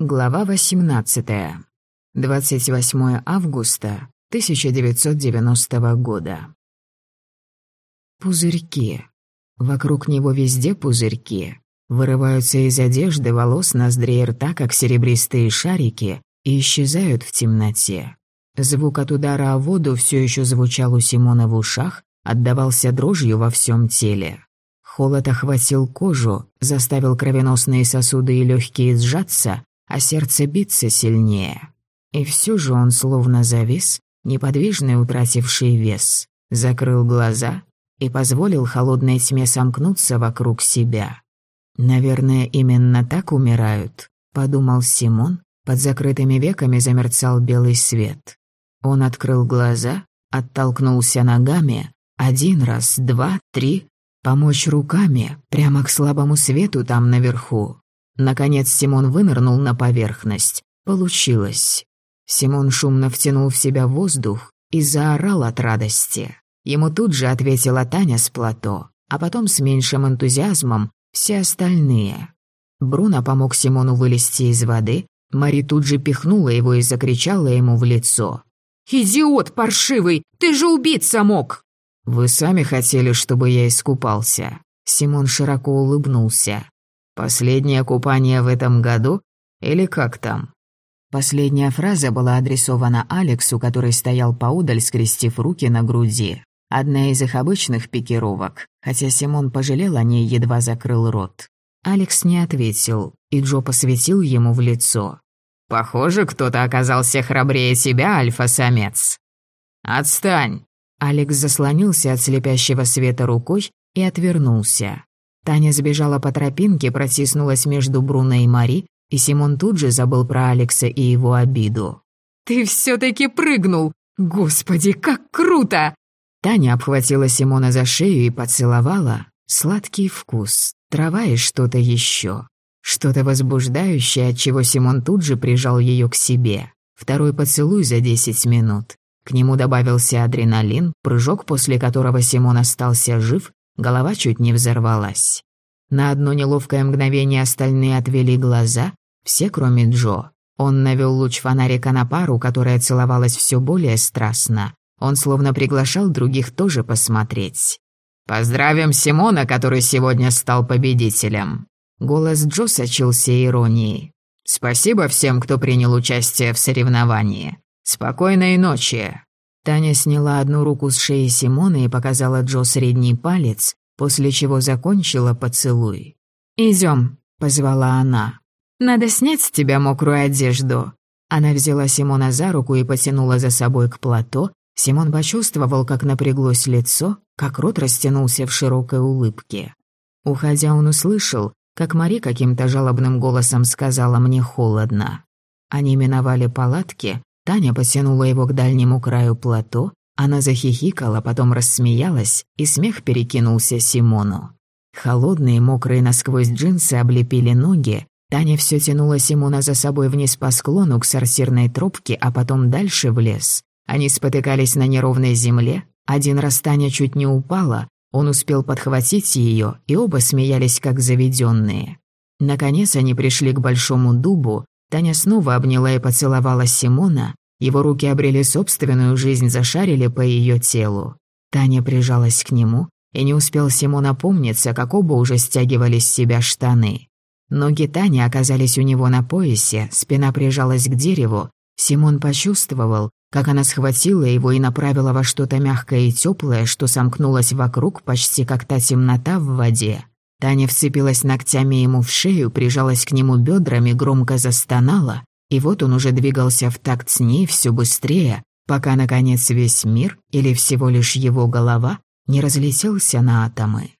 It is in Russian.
Глава 18. 28 августа 1990 года. Пузырьки. Вокруг него везде пузырьки. Вырываются из одежды, волос, ноздрей рта, как серебристые шарики, и исчезают в темноте. Звук от удара о воду все еще звучал у Симона в ушах, отдавался дрожью во всем теле. Холод охватил кожу, заставил кровеносные сосуды и легкие сжаться, а сердце биться сильнее. И все же он словно завис, неподвижный, утративший вес, закрыл глаза и позволил холодной тьме сомкнуться вокруг себя. «Наверное, именно так умирают», — подумал Симон. Под закрытыми веками замерцал белый свет. Он открыл глаза, оттолкнулся ногами. Один раз, два, три. Помочь руками, прямо к слабому свету там наверху. Наконец Симон вынырнул на поверхность. Получилось. Симон шумно втянул в себя воздух и заорал от радости. Ему тут же ответила Таня с плато, а потом с меньшим энтузиазмом все остальные. Бруно помог Симону вылезти из воды, Мари тут же пихнула его и закричала ему в лицо. «Идиот паршивый! Ты же убиться мог!» «Вы сами хотели, чтобы я искупался?» Симон широко улыбнулся. Последнее купание в этом году? Или как там?» Последняя фраза была адресована Алексу, который стоял поудаль, скрестив руки на груди. Одна из их обычных пикировок, хотя Симон пожалел о ней, едва закрыл рот. Алекс не ответил, и Джо посветил ему в лицо. «Похоже, кто-то оказался храбрее тебя, альфа-самец». «Отстань!» Алекс заслонился от слепящего света рукой и отвернулся. Таня сбежала по тропинке, протиснулась между Бруно и Мари, и Симон тут же забыл про Алекса и его обиду. «Ты все-таки прыгнул! Господи, как круто!» Таня обхватила Симона за шею и поцеловала. Сладкий вкус, трава и что-то еще. Что-то возбуждающее, от чего Симон тут же прижал ее к себе. Второй поцелуй за десять минут. К нему добавился адреналин, прыжок, после которого Симон остался жив, Голова чуть не взорвалась. На одно неловкое мгновение остальные отвели глаза, все кроме Джо. Он навел луч фонарика на пару, которая целовалась все более страстно. Он словно приглашал других тоже посмотреть. «Поздравим Симона, который сегодня стал победителем!» Голос Джо сочился иронией. «Спасибо всем, кто принял участие в соревновании. Спокойной ночи!» Таня сняла одну руку с шеи Симона и показала Джо средний палец, после чего закончила поцелуй. «Идём», — позвала она. «Надо снять с тебя мокрую одежду». Она взяла Симона за руку и потянула за собой к плато. Симон почувствовал, как напряглось лицо, как рот растянулся в широкой улыбке. Уходя, он услышал, как Мари каким-то жалобным голосом сказала «мне холодно». Они миновали палатки, Таня потянула его к дальнему краю плато, она захихикала, потом рассмеялась, и смех перекинулся Симону. Холодные, мокрые насквозь джинсы облепили ноги, Таня все тянула Симона за собой вниз по склону к сортирной тропке, а потом дальше в лес. Они спотыкались на неровной земле, один раз Таня чуть не упала, он успел подхватить ее, и оба смеялись как заведенные. Наконец они пришли к большому дубу, Таня снова обняла и поцеловала Симона, его руки обрели собственную жизнь, зашарили по ее телу. Таня прижалась к нему, и не успел Симон опомниться, как оба уже стягивали с себя штаны. Ноги Тани оказались у него на поясе, спина прижалась к дереву. Симон почувствовал, как она схватила его и направила во что-то мягкое и теплое, что сомкнулось вокруг, почти как та темнота в воде. Таня вцепилась ногтями ему в шею, прижалась к нему бедрами, громко застонала, и вот он уже двигался в такт с ней все быстрее, пока, наконец, весь мир, или всего лишь его голова, не разлетелся на атомы.